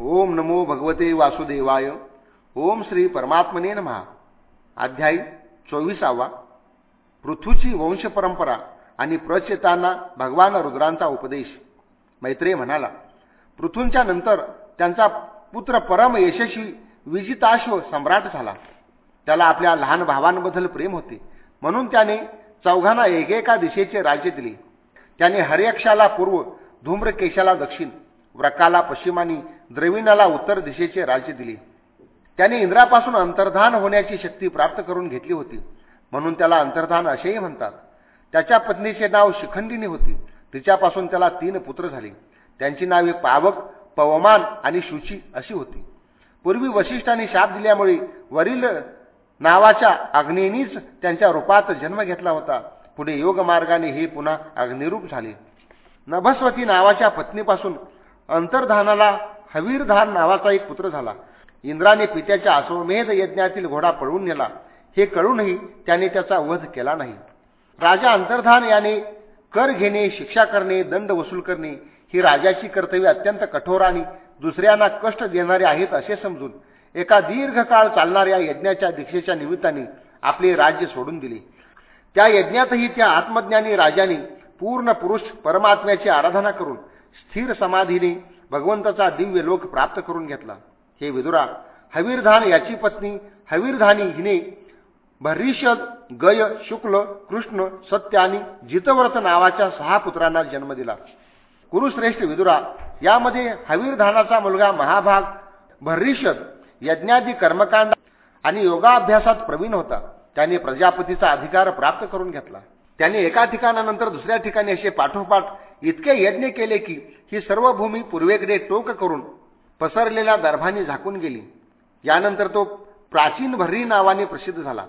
ओम नमो भगवते वासुदेवाय. ओम श्री परमात्मने महा अध्यायी चोवीसावा. पृथ्वीची वंश परंपरा आणि प्रचेतांना भगवान रुद्रांचा उपदेश. मैत्रेय म्हणाला पृथूंच्या नंतर त्यांचा पुत्र परम यशस्वी विजिताश्व सम्राट झाला. त्याला आपल्या लहान भावांबद्दल प्रेम होते. म्हणून त्याने चौघांना एकेका दिशेचे राज्य दिले. त्याने हरियक्षाला पूर्व धूम्रकेशाला दक्षिण व्रकाला पश्चिमानी द्रविणाला उत्तर दिशेचे राज्य दिले. त्याने इंद्रापासून अंतर्धान होण्याची शक्ती प्राप्त करून घेतली होती. म्हणून त्याला अंतर्धान असेही म्हणतात. त्याच्या पत्नीचे नाव शिखंडिनी होती. तिच्यापासून त्याला तीन पुत्र झाले. त्यांची नावे पावक पवमान आणि शुची अशी होती. पूर्वी वशिष्ठांनी शाप दिल्यामुळे वरील नावाच्या अग्नीनीच त्यांच्या रूपात जन्म घेतला होता. पुढे योगमार्गाने हे पुन्हा अग्निरूप झाले. नभस्वती नावाच्या पत्नीपासून अंतर्धानाला हवीरधार नावाचा एक पुत्र झाला. इंद्राने पित्याच्या अश्वमेध यज्ञातील घोडा पळवून नेला. हे कळूनही त्याने त्याचा वध केला नाही. राजा अंतर्धान याने कर घेणे शिक्षा करणे दंड वसूल करणे ही राजाची कर्तव्य अत्यंत कठोर आणि दुसऱ्यांना कष्ट देणारे आहेत असे समजून एका दीर्घकाळ चालणाऱ्या यज्ञाच्या दीक्षेच्या निमित्ताने आपले राज्य सोडून दिले. त्या यज्ञातही त्या आत्मज्ञानी राजाने पूर्ण पुरुष परमात्म्याची आराधना करून स्थिर समाधीने भगवंताचा दिव्य लोक प्राप्त करून घेतला. हे विदुरा हवीरधान याची पत्नी हवीरधानी हिने भरिषद गय शुक्ल कृष्ण सत्य आणि जितव्रत नावाच्या सहा पुत्रांना जन्म दिला. कुरुश्रेष्ठ विदुरा यामध्ये हवीरधानाचा मुलगा महाभाग भरिषद यज्ञादी कर्मकांड आणि योगाभ्यासात प्रवीण होता. त्याने प्रजापतीचा अधिकार प्राप्त करून घेतला. त्याने एका ठिकाणानंतर दुसऱ्या ठिकाणी असे पाठोपाठ इतके यज्ञ केले की ही सर्व भूमी पूर्वेकडे टोक करून पसरलेल्या दर्भांनी झाकून गेली. यानंतर तो प्राचीन भर्री नावाने प्रसिद्ध झाला.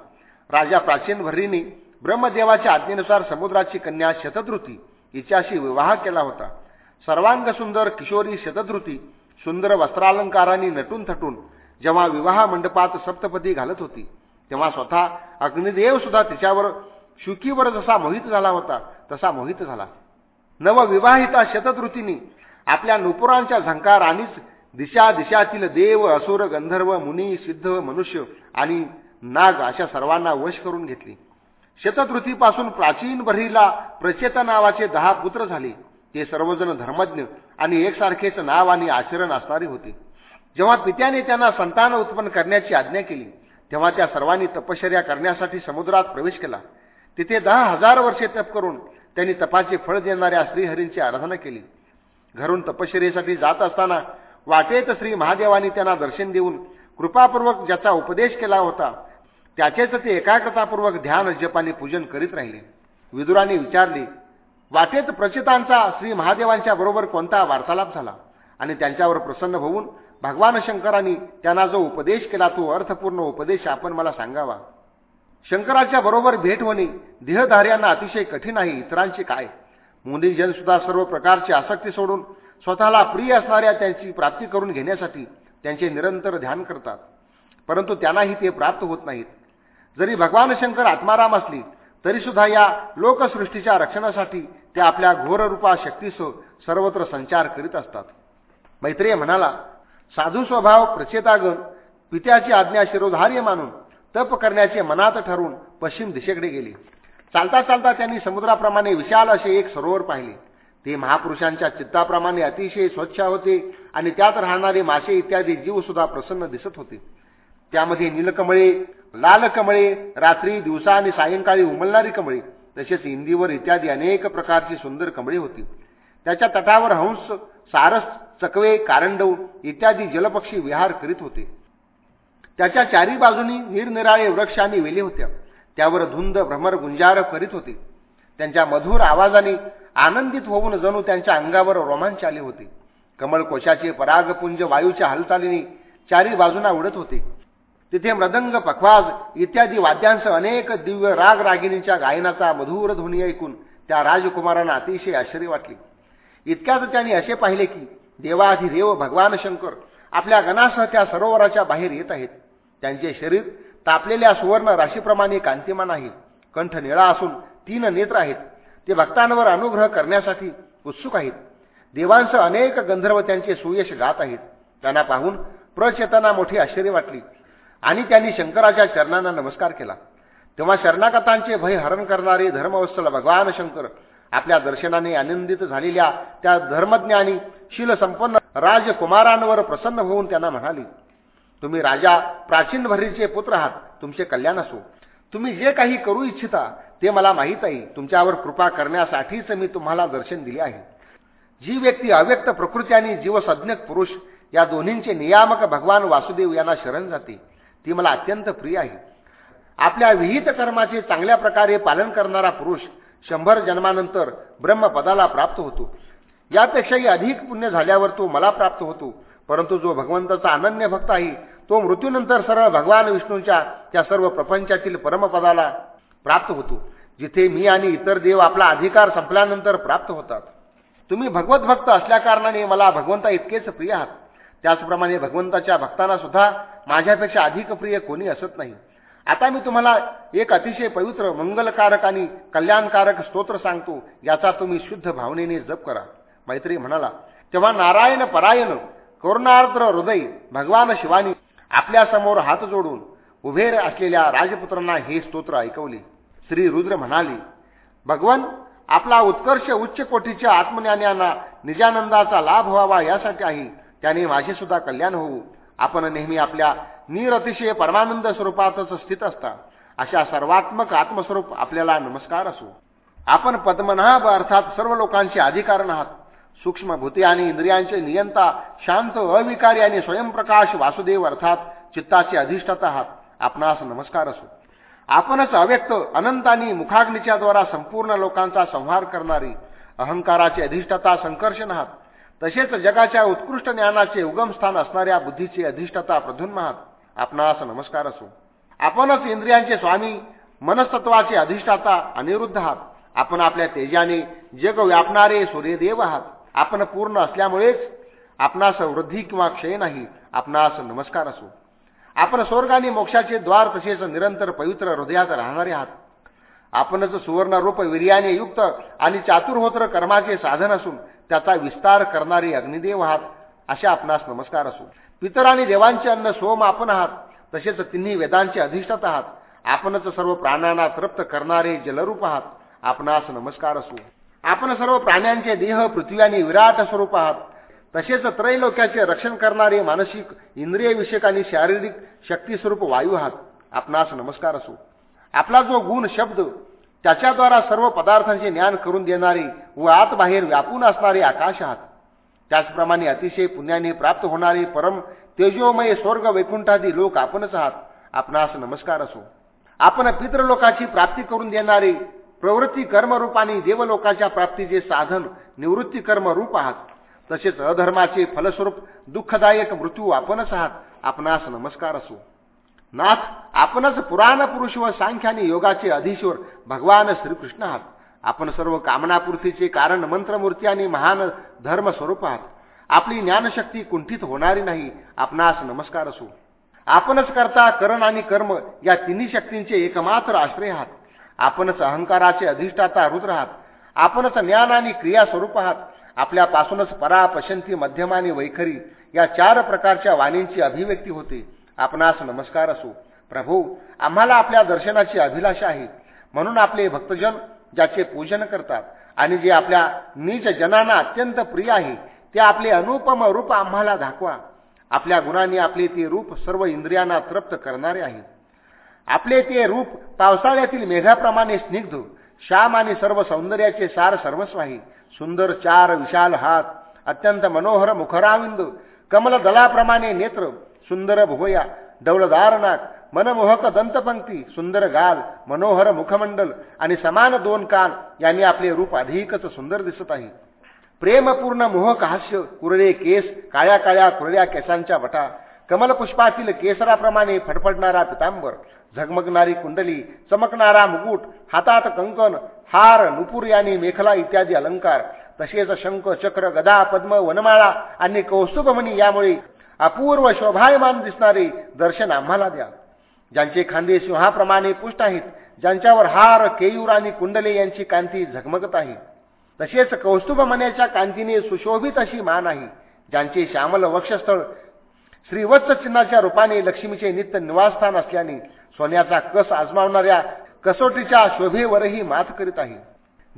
राजा प्राचीन भर्रीने ब्रह्मदेवाच्या आज्ञेनुसार समुद्राची कन्या शतद्रुती हिच्याशी विवाह केला होता. सर्वांग सुंदर किशोरी शतद्रुती सुंदर वस्त्रालंकारांनी नटून थटून जेव्हा विवाह मंडपात सप्तपदी घालत होती तेव्हा स्वतः अग्निदेव सुद्धा तिच्यावर शुकीवर जसा मोहित झाला होता तसा मोहित झाला. नवविवाहिता शतधृतींनी आपल्या नुपुरांच्या झंकारानेच दिशा दिशातील देव असुर गंधर्व मुनी सिद्ध मनुष्य आणि नाग अशा सर्वांना वश करून घेतली. शतधृतीपासून प्राचीन बरीला प्रचेता नावाचे दहा पुत्र झाले. ते सर्वजण धर्मज्ञ आणि एकसारखेच नाव आणि आचरण असणारे होते. जेव्हा पित्याने त्यांना संतान उत्पन्न करण्याची आज्ञा केली तेव्हा त्या सर्वांनी तपश्चर्या करण्यासाठी समुद्रात प्रवेश केला. तिथे दहा हजार वर्षे तप करून त्यांनी तपाचे फळ देणाऱ्या श्रीहरींची आराधना केली. घरून तपश्चर्येसाठी जात असताना वाटेत श्री महादेवानी त्यांना दर्शन देऊन कृपापूर्वक ज्याचा उपदेश केला होता त्याचेच ते एकाग्रतापूर्वक ध्यान जपाने पूजन करीत राहिले. विदुराने विचारले वाटेत प्रचितांचा श्री महादेवांच्या बरोबर कोणता वार्तालाप झाला? आणि त्यांच्यावर प्रसन्न होऊन भगवान शंकरांनी त्यांना जो उपदेश केला तो अर्थपूर्ण उपदेश आपण मला सांगावा. शंकराच्या बरोबर भेट होणे देहधार्यांना अतिशय कठीण आहे इतरांचे काय? मुनीजन सुद्धा सर्व प्रकारची आसक्ती सोडून स्वतःला प्रिय असणाऱ्या त्यांची प्राप्ती करून घेण्यासाठी त्यांचे निरंतर ध्यान करतात. परंतु त्यांनाही ते प्राप्त होत नाहीत. जरी भगवान शंकर आत्माराम असली तरीसुद्धा या लोकसृष्टीच्या रक्षणासाठी ते आपल्या घोररूपा शक्तीसह सर्वत्र संचार करीत असतात. मैत्रेय म्हणाला साधू स्वभाव प्रचेतागण पित्याची आज्ञा शिरोधार्य मानून तप करण्याचे मनात ठरून पश्चिम दिशेकडे गेले. चालता चालता त्यांनी समुद्राप्रमाणे विशाल असे एक सरोवर पाहिले. ते महापुरुषांच्या चित्ताप्रमाणे अतिशय स्वच्छ होते आणि त्यात राहणारे मासे इत्यादी जीव सुद्धा प्रसन्न दिसत होते. त्यामध्ये नीलकमळे लाल कमळे रात्री दिवसा आणि सायंकाळी उमलणारी कमळे तसेच इंदीवर इत्यादी अनेक प्रकारची सुंदर कमळे होती. त्याच्या तटावर हंस सारस चकवे कारंडव इत्यादी जलपक्षी विहार करीत होते. त्याच्या चारी बाजूनी निरनिराळे वृक्ष आणि वेली होत्या. त्यावर धुंद भ्रमर गुंजार करीत होते. त्यांच्या मधुर आवाजाने आनंदित होऊन जणू त्यांच्या अंगावर रोमांच आले होते. कमळकोशाचे परागपुंज वायूच्या हालचालीने चारी बाजूंना उडत होते. तिथे मृदंग पखवाज इत्यादी वाद्यांसह अनेक दिव्य राग रागिणीच्या गायनाचा मधुर ध्वनी ऐकून त्या राजकुमारांना अतिशय आश्चर्य वाटले. इतक्यात त्यांनी असे पाहिले की देवाधिदेव भगवान शंकर आपल्या गणासह त्या सरोवराच्या बाहेर येत आहेत. त्यांचे शरीर तापलेल्या सुवर्ण राशीप्रमाणे कांतिमान आहे. कंठ निळा असून तीन नेत्र आहेत. ते भक्तांवर अनुग्रह करण्यासाठी उत्सुक आहेत. देवांसह अनेक गंधर्व त्यांचे सुयश गात आहेत. त्यांना पाहून प्रचेतना मोठी आश्चर्य वाटली. आणि त्यांनी शंकराच्या चरणांना नमस्कार केला. तेव्हा शरणागतांचे भय हरण करणारे धर्मवत्सल भगवान शंकर आपल्या दर्शनाने आनंदित झालेल्या त्या धर्मज्ञानी शीलसंपन्न राजकुमारांवर प्रसन्न होऊन त्यांना म्हणाले तुम्ही राजा प्राचीन भरीचे पुत्र आहात तुमचे कल्याण असो. तुम्ही जे काही करू इच्छिता ते मला माहीत आहे. तुमच्यावर कृपा करण्यासाठीच मी तुम्हाला दर्शन दिले आहे. जी व्यक्ती अव्यक्त प्रकृती आणि जीवसज्ञक पुरुष या दोन्हींचे नियामक भगवान वासुदेव यांना शरण जाते ती मला अत्यंत प्रिय आहे. आपल्या विहित कर्माचे चांगल्या प्रकारे पालन करणारा पुरुष शंभर जन्मानंतर ब्रह्मपदाला प्राप्त होतो. यापेक्षाही अधिक पुण्य झाल्यावर तो मला प्राप्त होतो परंतु जो भगवंताचा अनन्य भक्त आहे तो मृत्यूनंतर सरळ भगवान विष्णूंच्या त्या सर्व प्रपंचातील परमपदाला प्राप्त होतो. जिथे मी आणि इतर देव आपला अधिकार संपल्यानंतर प्राप्त होतात. तुम्ही भगवत भक्त असल्याकारणाने मला भगवंता इतकेच प्रिय आहात. त्याचप्रमाणे भगवंताच्या भक्तांना सुद्धा माझ्यापेक्षा अधिक प्रिय कोणी असत नाही. आता मी तुम्हाला एक अतिशय पवित्र मंगलकारक आणि कल्याणकारक स्तोत्र सांगतो. याचा तुम्ही शुद्ध भावनेने जप करा. मैत्री म्हणाला तेव्हा नारायण परायण करुणार्द्र हृदय भगवान शिवानी आपल्यासमोर हात जोडून उभे असलेल्या राजपुत्रांना हे स्तोत्र ऐकवले. श्री रुद्र म्हणाले भगवान आपला उत्कर्ष उच्च कोटीच्या आत्मज्ञानांना निजानंदाचा लाभ व्हावा यासाठी आहे. त्याने माझे सुद्धा कल्याण होऊ. आपण नेहमी आपल्या निरतिशय परमानंद स्वरूपातच स्थित असता. अशा सर्वात्मक आत्मस्वरूप आपल्याला नमस्कार असो. आपण पद्मनाभ अर्थात सर्व लोकांचे अधिकारण आहात. सूक्ष्मभूते आणि इंद्रियांचे नियंता शांत अविकारी आणि स्वयंप्रकाश वासुदेव अर्थात चित्ताचे अधिष्ठाता आहात. आपणास नमस्कार असो. आपणच अव्यक्त अनंतानी मुखाग्नीच्या द्वारा संपूर्ण लोकांचा संहार करणारी अहंकाराचे अधिष्ठाता संकर्षण आहात. तसेच जगाच्या उत्कृष्ट ज्ञानाचे उगमस्थान असणाऱ्या बुद्धीची अधिष्ठाता प्रधुन्म आहात. आपणास नमस्कार असो. आपणच इंद्रियांचे स्वामी मनस्तत्वाचे अधिष्ठाता अनिरुद्ध आहात. आपण आपल्या तेजाने जग व्यापणारे सूर्यदेव आहात. आपण पूर्ण असल्यामुळेच आपणास वृद्धी किंवा क्षय नाही आपणास नमस्कार असो. आपण स्वर्ग आणि मोक्षाचे द्वार तसेच निरंतर पवित्र हृदयात राहणारे आहात. आपणच सुवर्णरूप विर्याने वीर्याने युक्त आणि चातुर्होत्र कर्माचे साधन असून त्याचा विस्तार करणारे अग्निदेव आहात अशा आपणास नमस्कार असो. पितर आणि देवांचे अन्न सोम आपण आहात तसेच तिन्ही वेदांचे अधिष्ठात आहात. आपणच सर्व प्राण्यांना तृप्त करणारे जलरूप आहात आपणास नमस्कार असो. आपण सर्व प्राण्यांचे देह पृथ्वी आणि विराट स्वरूप आहात. तसेच त्रैलोक्याचे रक्षण करणारे मानसिक इंद्रिय विषयक आणि शारीरिक शक्तीस्वरूप वायू आहात. आपणास नमस्कार असो. आपला जो गुण शब्द त्याच्याद्वारा सर्व पदार्थांचे ज्ञान करून देणारे व आतबाहेर व्यापून असणारे आकाश आहात. त्याचप्रमाणे अतिशय पुण्याने प्राप्त होणारे परम तेजोमय स्वर्ग वैकुंठादी लोक आपणच आहात. आपणास नमस्कार असो. आपण पितृलोकाची प्राप्ती करून देणारे प्रवृत्ती कर्मरूपाने देवलोकाच्या प्राप्तीचे साधन निवृत्ती कर्म रूप आहात. तसेच अधर्माचे फलस्वरूप दुःखदायक मृत्यू आपणच आहात. आपणास नमस्कार असो. नाथ आपणच पुराण पुरुष व सांख्याने योगाचे अधीश्वर भगवान श्रीकृष्ण आहात. आपण सर्व कामनापूर्तीचे कारण मंत्रमूर्ती आणि महान धर्म स्वरूप आहात. आपली ज्ञानशक्ती कुंठित होणारी नाही. आपणास नमस्कार असो. आपणच करता करण आणि कर्म या तिन्ही शक्तींचे एकमात्र आश्रय आहात. आपणच अहंकाराचे अधिष्ठाता रुद्र आहात. आपणच ज्ञान आणि क्रिया स्वरूप आहात. आपल्यापासूनच परा पशंती मध्यम आणि वैखरी या चार प्रकारच्या वाणींची अभिव्यक्ती होते. आपणास नमस्कार असो. प्रभू आम्हाला आपल्या दर्शनाची अभिलाषा आहे. म्हणून आपले भक्तजन ज्याचे पूजन करतात आणि जे आपल्या निज जनांना अत्यंत प्रिय आहे ते आपले अनुपम रूप आम्हाला दाखवा. आपल्या गुणांनी आपले ते रूप सर्व इंद्रियांना तृप्त करणारे आहे. आपले ते रूप पावसाळ्यातील मेघाप्रमाणे स्निग्ध. श्याम आणि सर्व सौंदर्याचे सार सर्वस्व आहे सुंदर चार विशाल हात. अत्यंत मनोहर मुखराविंद. कमल दलाप्रमाणे नेत्र. सुंदर भुवया. डौलदार नाक मनमोहक दंतपंक्ती. सुंदर गाल. मनोहर मुखमंडल. आणि समान दोन कान यांनी आपले रूप अधिकच सुंदर दिसत आहे. प्रेमपूर्ण मोहक हास्य. कुरळे केस. काळ्या काळ्या कुरळ्या केसांच्या बटा. कमलपुष्पातील केसराप्रमाणे फडफडणारा पितांबर झगमगणारी कुंडली चमकणारा मुकुट हातात कंकण हार नुपूर याने मेखला इत्यादी अलंकार तसेच शंख चक्र गदा पद्म वनमाळा आणि कौस्तुभमणी यामुळे अपूर्व शोभायमान दिसणारे दर्शन आम्हाला द्या. ज्यांचे खांदे सिंहाप्रमाणे पुष्ट आहेत ज्यांच्यावर हार केयूर आणि कुंडले यांची कांती झगमगत आहे तसेच कौस्तुभमण्याच्या कांतीने सुशोभित अशी मान आहे. ज्यांचे श्यामल वक्षस्थळ श्रीवत्स चिन्हाच्या रूपाने लक्ष्मीचे नित्य निवासस्थान असल्याने सोन्याचा कस आजमावणाऱ्या कसोटीच्या शोभेवरही मात करीत आहे.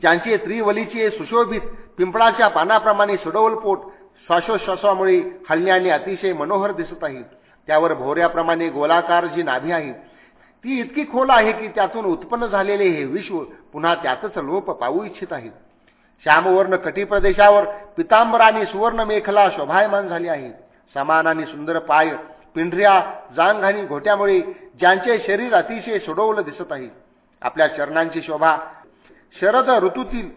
ज्यांचे त्रिवलीचे सुशोभित पिंपळाच्या पानाप्रमाणे सुडवलपोट श्वासोश्वासामुळे हलण्याने अतिशय मनोहर दिसत आहे. त्यावर भोवऱ्याप्रमाणे गोलाकार जी नाभी आहे. ती इतकी खोल आहे की त्यातून उत्पन्न झालेले हे विश्व पुन्हा त्यातच लोप पाहू इच्छित आहे. श्यामवर्ण कटी प्रदेशावर पितांबर आणि सुवर्ण मेखला शोभायमान झाली आहे. समान आणि सुंदर पाय पिंढऱ्या जांग घोट्यामुळे ज्यांचे शरीर अतिशय सोडवलं दिसत आहे. आपल्या चरणांची शोभा शरद ऋतूतील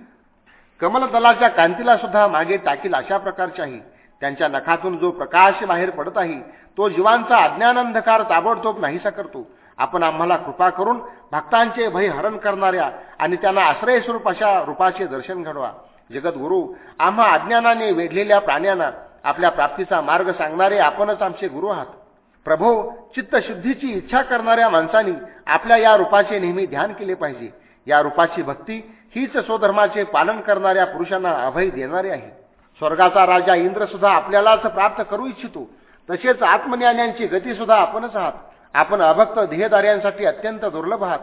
कमलदलाच्या कांतीला सुद्धा मागे टाकील अशा प्रकारची आहे. त्यांच्या नखातून जो प्रकाश बाहेर पडत आहे तो जीवांचा अज्ञानंधकार ताबडतोब नाहीसा करतो. आपण आम्हाला कृपा करून भक्तांचे भय हरण करणाऱ्या आणि त्यांना आश्रयस्वरूप अशा रूपाचे दर्शन घडवा. जगद्गुरू आम्हा अज्ञानाने वेढलेल्या प्राण्यांना आपल्या प्राप्तीचा मार्ग सांगणारे आपणच आमचे गुरु आहात. प्रभो चित्तशुद्धीची इच्छा करणाऱ्या माणसांनी आपल्या या रूपाचे नेहमी ध्यान केले पाहिजे. या रूपाची भक्ती हीच स्वधर्माचे पालन करणाऱ्या पुरुषांना अभय देणारे आहे. स्वर्गाचा राजा इंद्र सुद्धा आपल्यालाच प्राप्त करू इच्छितो. तसेच आत्मज्ञानांची गती सुद्धा आपणच आहात. आपण अभक्त ध्येयदाऱ्यांसाठी अत्यंत दुर्लभ आहात.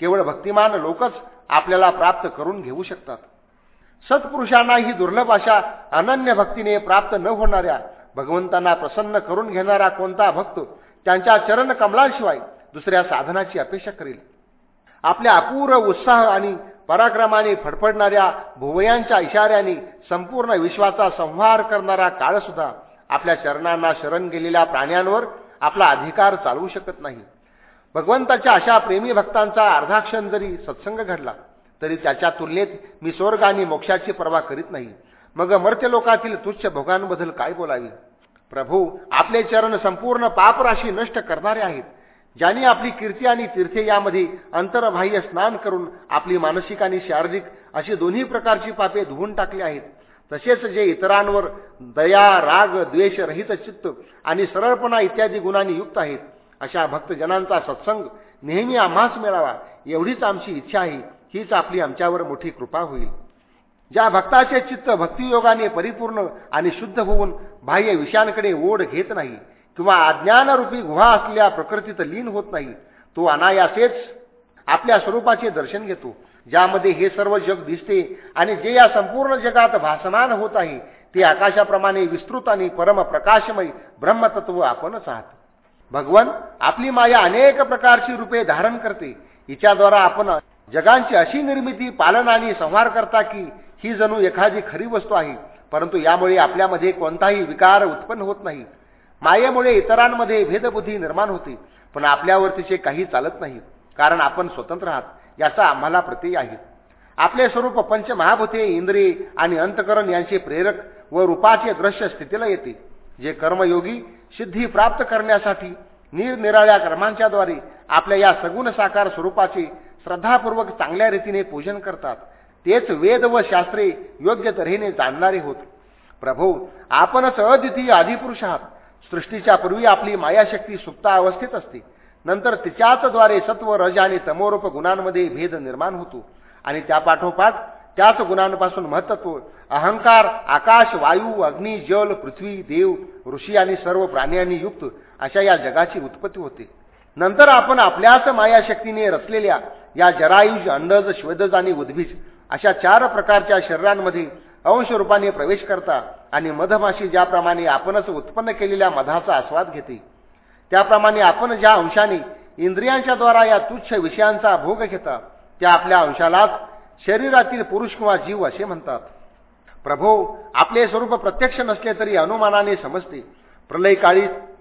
केवळ भक्तिमान लोकच आपल्याला प्राप्त करून घेऊ शकतात. सत्पुरुषांना ही दुर्लभ अशा अनन्य भक्तीने प्राप्त न होणाऱ्या भगवंतांना प्रसन्न करून घेणारा कोणता भक्त त्यांच्या चरण कमलाशिवाय दुसऱ्या साधनाची अपेक्षा करेल. आपल्या अपूर्व उत्साह आणि पराक्रमाने फडफडणाऱ्या भुवयांच्या इशाऱ्याने संपूर्ण विश्वाचा संहार करणारा काळ सुद्धा आपल्या चरणांना शरण गेलेल्या प्राण्यांवर आपला अधिकार चालवू शकत नाही. भगवंताच्या अशा प्रेमी भक्तांचा अर्धाक्षण जरी सत्संग घडला तरी त्याच्या तुलनेत मी स्वर्ग आणि मोक्षाची पर्वा करीत नाही. मग मर्त्यलोकातील तुच्छ भोगांबद्दल काय बोलावी? प्रभू आपले चरण संपूर्ण पापराशी नष्ट करणारे आहेत. ज्यांनी आपली कीर्ती आणि तीर्थे यामध्ये अंतरबाह्य स्नान करून आपली मानसिक आणि शारीरिक अशी दोन्ही प्रकारची पापे धुवून टाकली आहेत. तसेच जे इतरांवर दया राग द्वेष रहित चित्त आणि सरळपणा इत्यादी गुणांनी युक्त आहेत अशा भक्तजनांचा सत्संग नेहमी आम्हाच मिळावा एवढीच आमची इच्छा आहे. हीच आपली आमच्यावर मोठी कृपा होईल. ज्या भक्ताचे चित्त भक्तियोगाने परिपूर्ण आणि शुद्ध होऊन बाह्य विषयांकडे ओढ घेत नाही किंवा अज्ञानरूपी गुहा असलेल्या प्रकृतीत लीन होत नाही तो अनायासेच आपल्या स्वरूपाचे दर्शन घेतो. ज्यामध्ये हे सर्व जग दिसते आणि जे या संपूर्ण जगात भासमान होत आहे ते आकाशाप्रमाणे विस्तृत आणि परमप्रकाशमय ब्रह्मतत्व आपणच आहात भगवन आपली माया अनेक प्रकारची रूपे धारण करते. हिच्याद्वारा आपण जगांची अशी निर्मिती पालन आणि संहार करता की ही जणू एखादी खरी वस्तू आहे. परंतु यामुळे आपल्यामध्ये कोणताही विकार उत्पन्न होत नाही. मायेमुळे इतरांमध्ये भेदबुद्धी निर्माण होते पण आपल्यावर तिचे काही चालत नाही कारण आपण स्वतंत्र आहात याचा आम्हाला प्रत्यय आहे. आपले स्वरूप पंचमहाभूते इंद्रिय आणि अंतकरण यांचे प्रेरक व रूपाचे दृश्य स्थितीला येते जे कर्मयोगी सिद्धी प्राप्त करण्यासाठी निरनिराळ्या कर्मांच्याद्वारे आपल्या या सगुण साकार स्वरूपाचे श्रद्धापूर्वक चांगल्या रीतीने पूजन करतात. तेच वेद व शास्त्रे योग्य तऱ्हेने जाणणारे होत. प्रभू आपणच अद्वितीय आदिपुरुष आहात. सृष्टीच्या पूर्वी आपली मायाशक्ती सुप्ता अवस्थेत असते. नंतर तिच्याचद्वारे सत्व रज आणि तमोरूप गुणांमध्ये भेद निर्माण होतो. आणि त्या पाठोपाठ त्याच गुणांपासून महत्त्व अहंकार आकाश वायू अग्नी जल पृथ्वी देव ऋषी आणि सर्व प्राण्यांनी युक्त अशा या जगाची उत्पत्ती होते. नंतर आपण आपल्याच मायाशक्तीने रचलेल्या या जरायुज अंडज श्वेदज आणि उद्भिज अशा चार प्रकारच्या शरीरांमध्ये अंश रूपाने प्रवेश करता आणि मधमाशी ज्याप्रमाणे आपणच उत्पन्न केलेल्या मधाचा आस्वाद घेते त्याप्रमाणे आपण ज्या अंशाने इंद्रियांच्या द्वारा या तुच्छ विषयांचा भोग घेता त्या आपल्या अंशालाच शरीरातील पुरुष किंवा जीव असे म्हणतात. प्रभो आपले स्वरूप प्रत्यक्ष नसले तरी अनुमानाने समजते. प्रलय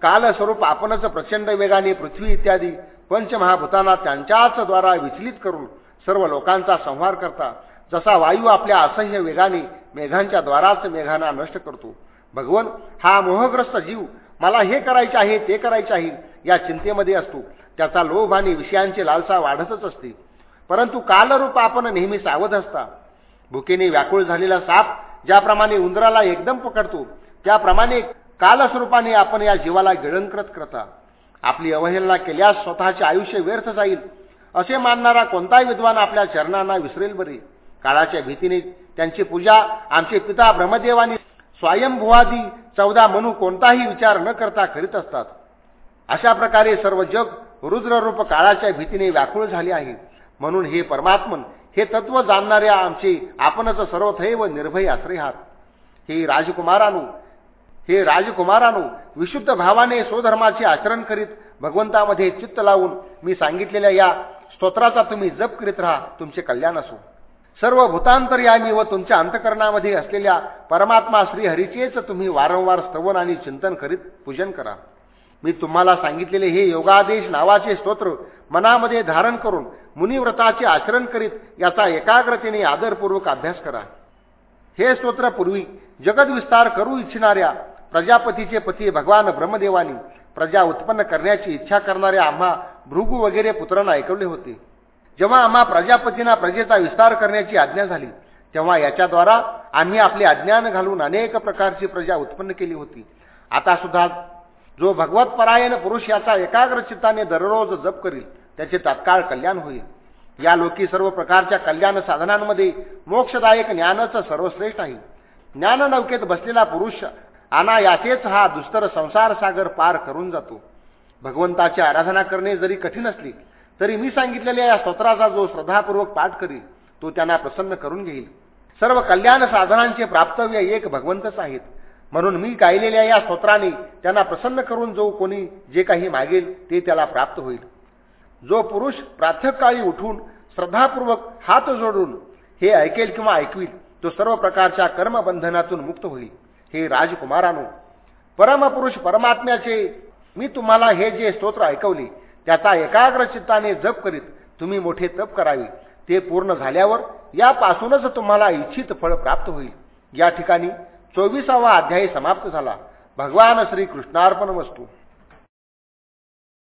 कालस्वरूप आपणच प्रचंड वेगाने पृथ्वी इत्यादी पंचमहाभूतांना त्यांच्याच द्वारा विचलित करून सर्व लोकांचा संहार करता जसा वायू आपल्या असह्य वेगाने मेघांच्या द्वाराच मेघांना नष्ट करतो. भगवन हा मोहग्रस्त जीव मला हे करायचे आहे ते करायचे आहे या चिंतेमध्ये असतो. त्याचा लोभ आणि विषयांची लालसा वाढतच असते. परंतु कालरूप आपण नेहमी सावध असता. भुकेने व्याकुळ झालेला साप ज्याप्रमाणे उंदराला एकदम पकडतो त्याप्रमाणे कालस्वरूपाने आपण या जीवाला गिळंकृत करता. आपली अवहेलना केल्यास स्वतःचे आयुष्य व्यर्थ जाईल असे मानणारा कोणताही विद्वान आपल्या चरणांना विसरेल बरे. काळाच्या भीतीने त्यांची पूजा आमचे पिता ब्रह्मदेवानी स्वयंभुवादी चौदा मनू कोणताही विचार न करता करीत असतात. अशा प्रकारे सर्व जग रुद्ररूप काळाच्या भीतीने व्याकुळ झाले आहे. म्हणून हे परमात्मन हे तत्व जाणणाऱ्या आमचे आपणच सर्वथैव निर्भय आश्रय आहात. हे राजकुमारानू हे राजकुमारानो विशुद्ध भावाने स्वधर्माचे आचरण करीत भगवंतामध्ये चित्त लावून मी सांगितलेल्या या स्तोत्राचा तुम्ही जप करीत राहा तुमचे कल्याण असो. सर्व भूतांतरयामी व तुमच्या अंतकरणामध्ये असलेल्या परमात्मा श्रीहरीचेच तुम्ही वारंवार स्तवन आणि चिंतन करीत पूजन करा. मी तुम्हाला सांगितलेले हे योगादेश नावाचे स्तोत्र मनामध्ये धारण करून मुनिव्रताचे आचरण करीत याचा एकाग्रतेने आदरपूर्वक अभ्यास करा. हे स्तोत्र पूर्वी जगदविस्तार करू इच्छिणाऱ्या प्रजापतीचे पती भगवान ब्रह्मदेवानी प्रजा उत्पन्न करण्याची इच्छा करणाऱ्या आम्हा भृगू वगैरे पुत्रांना ऐकवले होते. जेव्हा आम्हा प्रजापतींना प्रजेचा विस्तार करण्याची आज्ञा झाली तेव्हा याच्याद्वारा आम्ही आपले अज्ञान घालून अनेक प्रकारची प्रजा उत्पन्न केली होती. आता सुद्धा जो भगवत परायण पुरुष याचा एकाग्र चित्ताने दररोज जप करील त्याचे तात्काळ कल्याण होईल. या लोकी सर्व प्रकारच्या कल्याण साधनांमध्ये मोक्षदायक ज्ञानच सर्वश्रेष्ठ आहे. ज्ञान नौकेत बसलेला पुरुष अनायासेच हा दुस्तर संसार सागर पार करून जातो. भगवंताची आराधना करणे जरी कठीण असली तरी मी सांगितलेल्या या स्तोत्राचा जो श्रद्धापूर्वक पाठ करील तो त्यांना प्रसन्न करून घेईल सर्व कल्याण साधनांचे प्राप्तव्य एक भगवंतच आहेत. म्हणून मी गायलेल्या या स्तोत्राने त्यांना प्रसन्न करून जो कोणी जे काही मागेल ते त्याला प्राप्त होईल. जो पुरुष प्राथकाळी उठून श्रद्धापूर्वक हात जोडून हे ऐकेल किंवा ऐकवील तो सर्व प्रकारच्या कर्मबंधनातून मुक्त होईल. हे राजकुमारानो परमपुरुष परमात्म्याचे मी तुम्हाला हे जे स्तोत्र ऐकवले त्याचा एकाग्र चित्ताने जप करीत तुम्ही मोठे तप करावे. ते पूर्ण झाल्यावर यापासूनच तुम्हाला इच्छित फळ प्राप्त होईल. या ठिकाणी चोवीसावा अध्यायी समाप्त झाला. भगवान श्रीकृष्णार्पण वस्तू